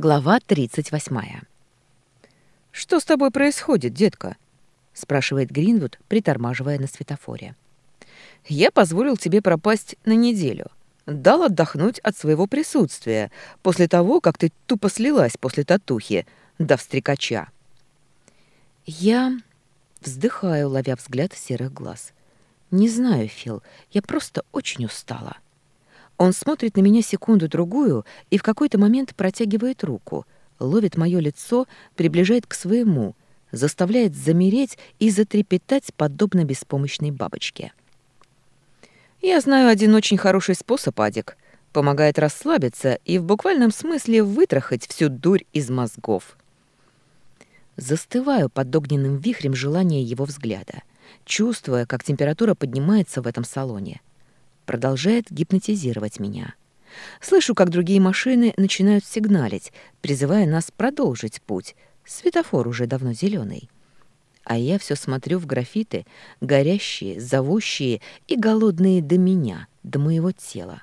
Глава 38. «Что с тобой происходит, детка?» — спрашивает Гринвуд, притормаживая на светофоре. «Я позволил тебе пропасть на неделю. Дал отдохнуть от своего присутствия после того, как ты тупо слилась после татухи, дав стрекача». Я вздыхаю, ловя взгляд серых глаз. «Не знаю, Фил, я просто очень устала». Он смотрит на меня секунду-другую и в какой-то момент протягивает руку, ловит мое лицо, приближает к своему, заставляет замереть и затрепетать, подобно беспомощной бабочке. «Я знаю один очень хороший способ, Адик. Помогает расслабиться и в буквальном смысле вытрахать всю дурь из мозгов». Застываю под огненным вихрем желания его взгляда, чувствуя, как температура поднимается в этом салоне — продолжает гипнотизировать меня. Слышу, как другие машины начинают сигналить, призывая нас продолжить путь. Светофор уже давно зеленый. А я все смотрю в графиты, горящие, зовущие и голодные до меня, до моего тела.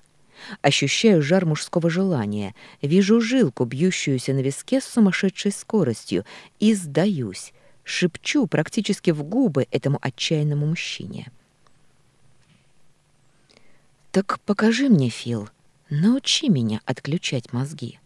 Ощущаю жар мужского желания, вижу жилку, бьющуюся на виске с сумасшедшей скоростью, и сдаюсь, шепчу практически в губы этому отчаянному мужчине. «Так покажи мне, Фил, научи меня отключать мозги».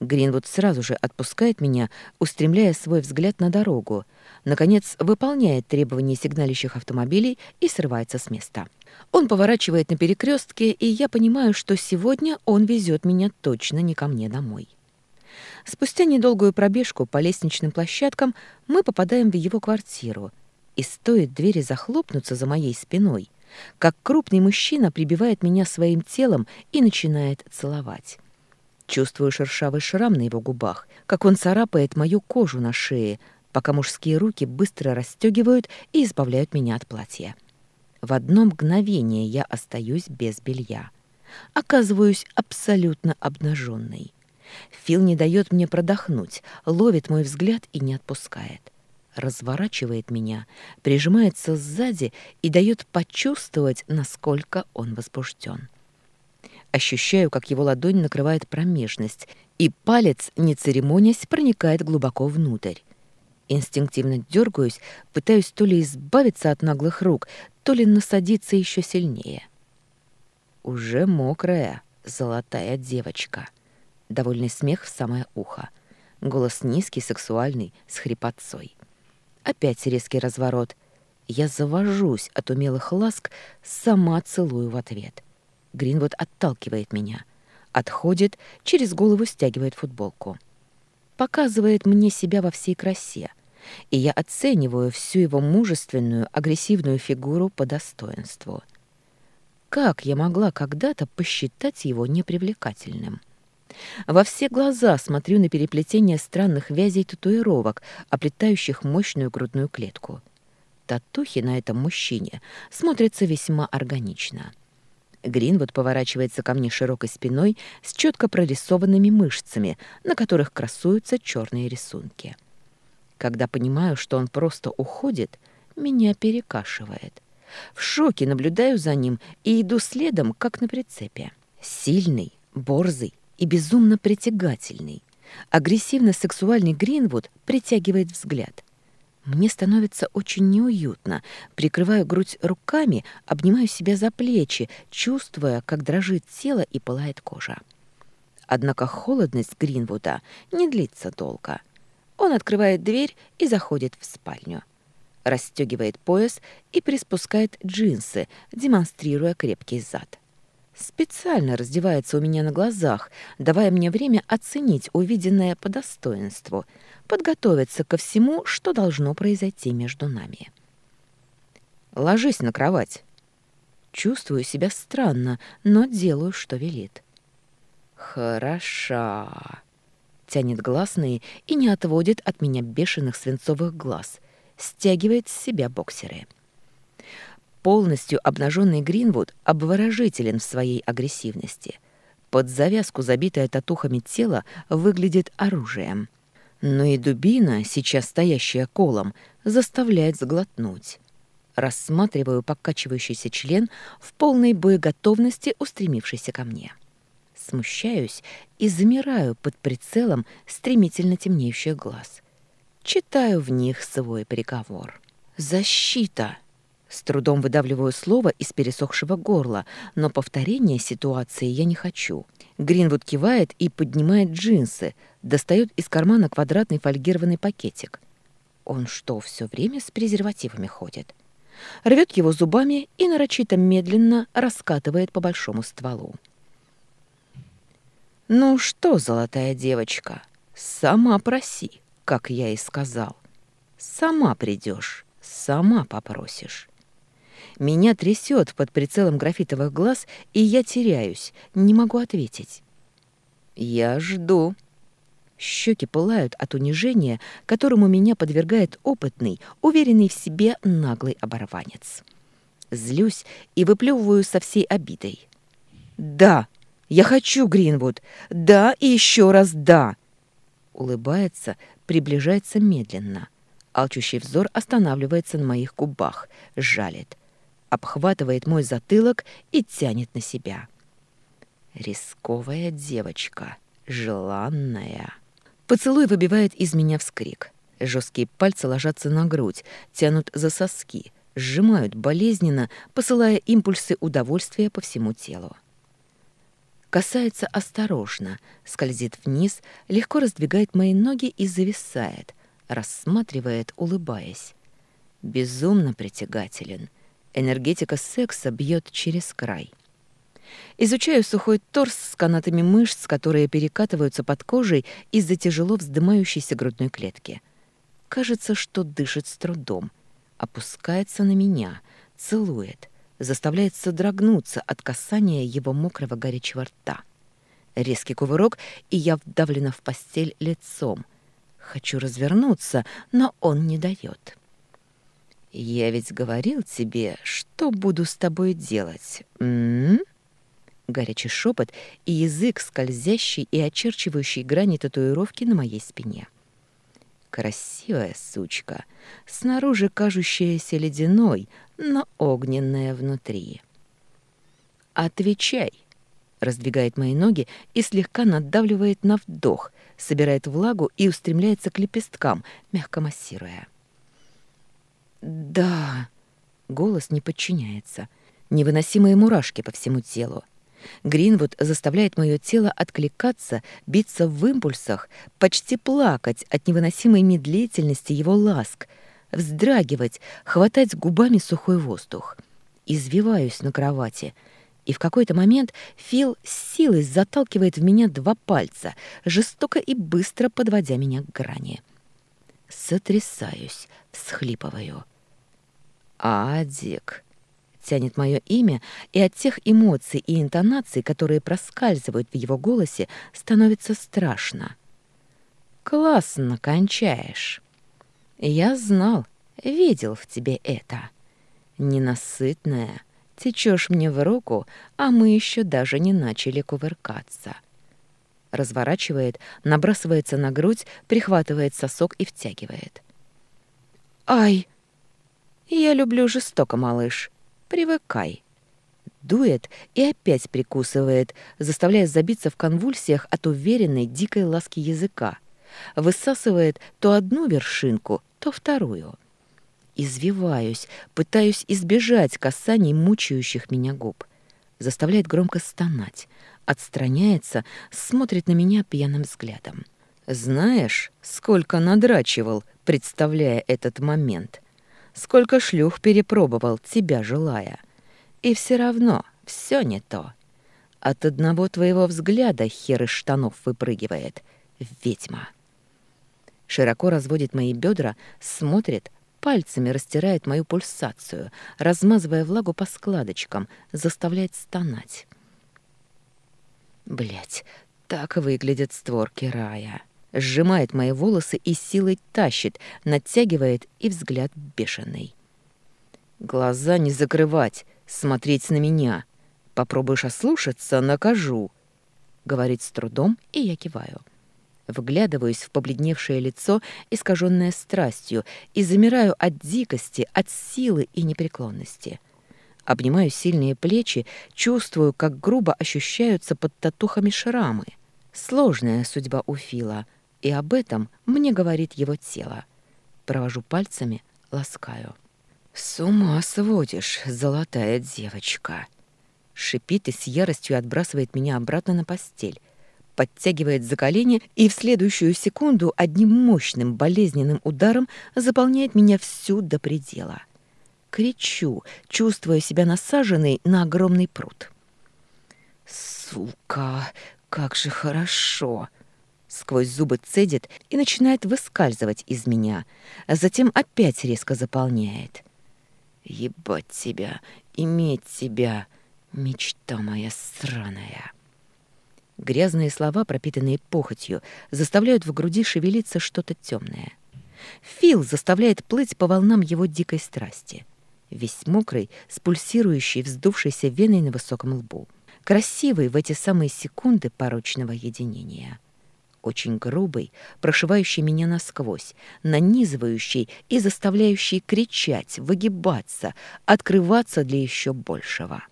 Гринвуд сразу же отпускает меня, устремляя свой взгляд на дорогу, наконец выполняет требования сигналищих автомобилей и срывается с места. Он поворачивает на перекрестке, и я понимаю, что сегодня он везет меня точно не ко мне домой. Спустя недолгую пробежку по лестничным площадкам мы попадаем в его квартиру, и стоит двери захлопнуться за моей спиной — как крупный мужчина прибивает меня своим телом и начинает целовать. Чувствую шершавый шрам на его губах, как он царапает мою кожу на шее, пока мужские руки быстро расстегивают и избавляют меня от платья. В одно мгновение я остаюсь без белья. Оказываюсь абсолютно обнаженной. Фил не дает мне продохнуть, ловит мой взгляд и не отпускает разворачивает меня, прижимается сзади и дает почувствовать, насколько он возбужден. Ощущаю, как его ладонь накрывает промежность, и палец, не церемонясь, проникает глубоко внутрь. Инстинктивно дергаюсь, пытаюсь то ли избавиться от наглых рук, то ли насадиться еще сильнее. Уже мокрая, золотая девочка. Довольный смех в самое ухо. Голос низкий, сексуальный, с хрипотцой. Опять резкий разворот. Я завожусь от умелых ласк, сама целую в ответ. Гринвуд отталкивает меня. Отходит, через голову стягивает футболку. Показывает мне себя во всей красе. И я оцениваю всю его мужественную, агрессивную фигуру по достоинству. Как я могла когда-то посчитать его непривлекательным? Во все глаза смотрю на переплетение странных вязей татуировок, оплетающих мощную грудную клетку. Татухи на этом мужчине смотрятся весьма органично. Гринвуд поворачивается ко мне широкой спиной с четко прорисованными мышцами, на которых красуются черные рисунки. Когда понимаю, что он просто уходит, меня перекашивает. В шоке наблюдаю за ним и иду следом, как на прицепе. Сильный, борзый, и безумно притягательный. Агрессивно-сексуальный Гринвуд притягивает взгляд. Мне становится очень неуютно. Прикрываю грудь руками, обнимаю себя за плечи, чувствуя, как дрожит тело и пылает кожа. Однако холодность Гринвуда не длится долго. Он открывает дверь и заходит в спальню. Расстегивает пояс и приспускает джинсы, демонстрируя крепкий зад специально раздевается у меня на глазах, давая мне время оценить увиденное по достоинству, подготовиться ко всему, что должно произойти между нами. «Ложись на кровать». Чувствую себя странно, но делаю, что велит. «Хороша», — тянет гласные и не отводит от меня бешеных свинцовых глаз, стягивает с себя боксеры. Полностью обнаженный Гринвуд обворожителен в своей агрессивности. Под завязку, забитое татухами тело, выглядит оружием. Но и дубина, сейчас стоящая колом, заставляет сглотнуть. Рассматриваю покачивающийся член в полной боеготовности, устремившийся ко мне. смущаюсь и замираю под прицелом стремительно темнеющих глаз. Читаю в них свой приговор. «Защита!» С трудом выдавливаю слово из пересохшего горла, но повторения ситуации я не хочу. Гринвуд кивает и поднимает джинсы, достает из кармана квадратный фольгированный пакетик. Он что, все время с презервативами ходит? Рвет его зубами и нарочито медленно раскатывает по большому стволу. «Ну что, золотая девочка, сама проси, как я и сказал. Сама придешь, сама попросишь». Меня трясет под прицелом графитовых глаз, и я теряюсь, не могу ответить. «Я жду». Щеки пылают от унижения, которому меня подвергает опытный, уверенный в себе наглый оборванец. Злюсь и выплевываю со всей обидой. «Да, я хочу, Гринвуд! Да и еще раз да!» Улыбается, приближается медленно. Алчущий взор останавливается на моих губах, жалит обхватывает мой затылок и тянет на себя. Рисковая девочка, желанная. Поцелуй выбивает из меня вскрик. Жесткие пальцы ложатся на грудь, тянут за соски, сжимают болезненно, посылая импульсы удовольствия по всему телу. Касается осторожно, скользит вниз, легко раздвигает мои ноги и зависает, рассматривает, улыбаясь. Безумно притягателен — Энергетика секса бьет через край. Изучаю сухой торс с канатами мышц, которые перекатываются под кожей из-за тяжело вздымающейся грудной клетки. Кажется, что дышит с трудом. Опускается на меня, целует, заставляет содрогнуться от касания его мокрого горячего рта. Резкий кувырок, и я вдавлена в постель лицом. Хочу развернуться, но он не дает. «Я ведь говорил тебе, что буду с тобой делать, м, -м, Горячий шепот и язык, скользящий и очерчивающий грани татуировки на моей спине. Красивая сучка, снаружи кажущаяся ледяной, но огненная внутри. «Отвечай!» — раздвигает мои ноги и слегка надавливает на вдох, собирает влагу и устремляется к лепесткам, мягко массируя. «Да...» Голос не подчиняется. Невыносимые мурашки по всему телу. Гринвуд заставляет мое тело откликаться, биться в импульсах, почти плакать от невыносимой медлительности его ласк, вздрагивать, хватать губами сухой воздух. Извиваюсь на кровати, и в какой-то момент Фил с силой заталкивает в меня два пальца, жестоко и быстро подводя меня к грани. Сотрясаюсь, всхлипываю. «Адик!» Тянет мое имя, и от тех эмоций и интонаций, которые проскальзывают в его голосе, становится страшно. «Классно кончаешь!» «Я знал, видел в тебе это. Ненасытная, течешь мне в руку, а мы еще даже не начали кувыркаться». Разворачивает, набрасывается на грудь, прихватывает сосок и втягивает. «Ай!» «Я люблю жестоко, малыш. Привыкай». Дует и опять прикусывает, заставляя забиться в конвульсиях от уверенной дикой ласки языка. Высасывает то одну вершинку, то вторую. Извиваюсь, пытаюсь избежать касаний мучающих меня губ. Заставляет громко стонать. Отстраняется, смотрит на меня пьяным взглядом. «Знаешь, сколько надрачивал, представляя этот момент?» Сколько шлюх перепробовал, тебя желая. И все равно все не то. От одного твоего взгляда хер из штанов выпрыгивает. Ведьма. Широко разводит мои бедра, смотрит, пальцами растирает мою пульсацию, размазывая влагу по складочкам, заставляет стонать. Блять, так выглядят створки рая сжимает мои волосы и силой тащит, натягивает и взгляд бешеный. Глаза не закрывать, смотреть на меня. Попробуешь ослушаться, накажу. Говорит с трудом, и я киваю. Вглядываюсь в побледневшее лицо, искаженное страстью, и замираю от дикости, от силы и непреклонности. Обнимаю сильные плечи, чувствую, как грубо ощущаются под татухами шрамы. Сложная судьба у Фила, и об этом мне говорит его тело. Провожу пальцами, ласкаю. «С ума сводишь, золотая девочка!» Шипит и с яростью отбрасывает меня обратно на постель, подтягивает за колени и в следующую секунду одним мощным болезненным ударом заполняет меня всю до предела. Кричу, чувствуя себя насаженной на огромный пруд. «Сука, как же хорошо!» Сквозь зубы цедит и начинает выскальзывать из меня, а затем опять резко заполняет. «Ебать тебя, иметь тебя, мечта моя сраная!» Грязные слова, пропитанные похотью, заставляют в груди шевелиться что-то темное. Фил заставляет плыть по волнам его дикой страсти весь мокрый, с пульсирующей, вздувшейся веной на высоком лбу. Красивый в эти самые секунды порочного единения. Очень грубый, прошивающий меня насквозь, нанизывающий и заставляющий кричать, выгибаться, открываться для еще большего.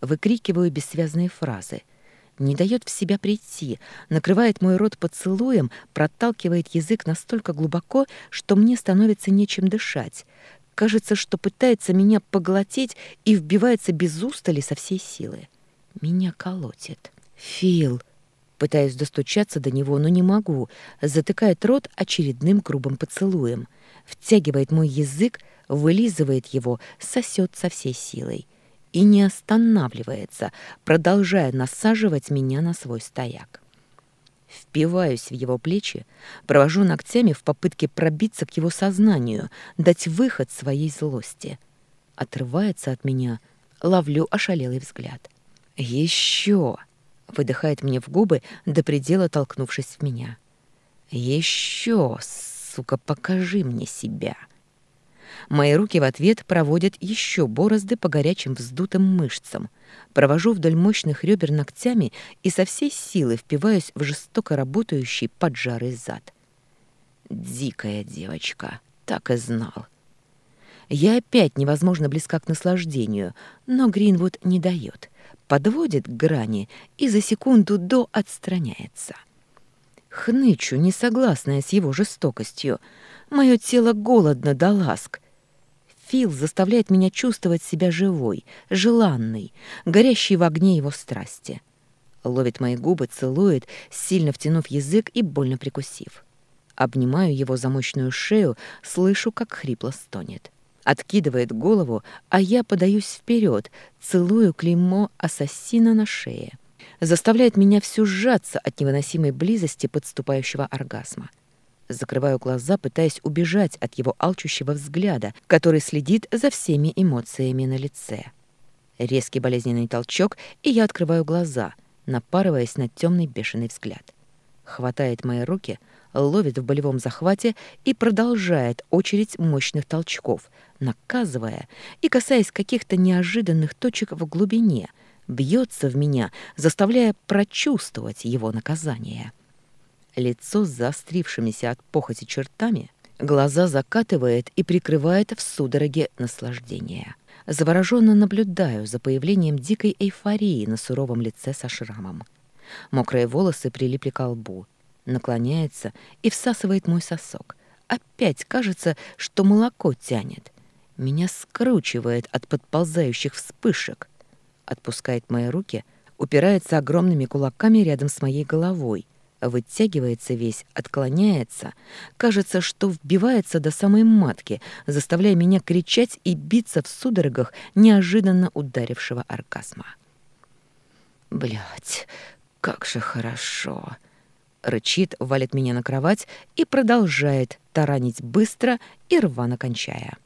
Выкрикиваю бессвязные фразы — не дает в себя прийти, накрывает мой рот поцелуем, проталкивает язык настолько глубоко, что мне становится нечем дышать, Кажется, что пытается меня поглотить и вбивается без устали со всей силы. Меня колотит. «Фил!» Пытаюсь достучаться до него, но не могу. Затыкает рот очередным грубым поцелуем. Втягивает мой язык, вылизывает его, сосет со всей силой. И не останавливается, продолжая насаживать меня на свой стояк. Впиваюсь в его плечи, провожу ногтями в попытке пробиться к его сознанию, дать выход своей злости. Отрывается от меня, ловлю ошалелый взгляд. «Еще!» — выдыхает мне в губы, до предела толкнувшись в меня. «Еще, сука, покажи мне себя!» Мои руки в ответ проводят еще борозды по горячим вздутым мышцам. Провожу вдоль мощных ребер ногтями и со всей силы впиваюсь в жестоко работающий поджарый зад. Дикая девочка, так и знал. Я опять невозможно близка к наслаждению, но Гринвуд не дает, подводит к грани и за секунду до отстраняется. Хнычу, не согласная с его жестокостью. Мое тело голодно до ласк, Фил заставляет меня чувствовать себя живой, желанной, горящей в огне его страсти. Ловит мои губы, целует, сильно втянув язык и больно прикусив. Обнимаю его за мощную шею, слышу, как хрипло стонет. Откидывает голову, а я подаюсь вперед, целую клеймо ассасина на шее. Заставляет меня всю сжаться от невыносимой близости подступающего оргазма. Закрываю глаза, пытаясь убежать от его алчущего взгляда, который следит за всеми эмоциями на лице. Резкий болезненный толчок, и я открываю глаза, напарываясь на темный бешеный взгляд. Хватает мои руки, ловит в болевом захвате и продолжает очередь мощных толчков, наказывая и касаясь каких-то неожиданных точек в глубине, бьется в меня, заставляя прочувствовать его наказание лицо с заострившимися от похоти чертами, глаза закатывает и прикрывает в судороге наслаждения. Завороженно наблюдаю за появлением дикой эйфории на суровом лице со шрамом. Мокрые волосы прилипли к лбу. Наклоняется и всасывает мой сосок. Опять кажется, что молоко тянет. Меня скручивает от подползающих вспышек. Отпускает мои руки, упирается огромными кулаками рядом с моей головой, вытягивается весь, отклоняется. Кажется, что вбивается до самой матки, заставляя меня кричать и биться в судорогах неожиданно ударившего оргазма. Блять, как же хорошо!» Рычит, валит меня на кровать и продолжает таранить быстро и рвано кончая.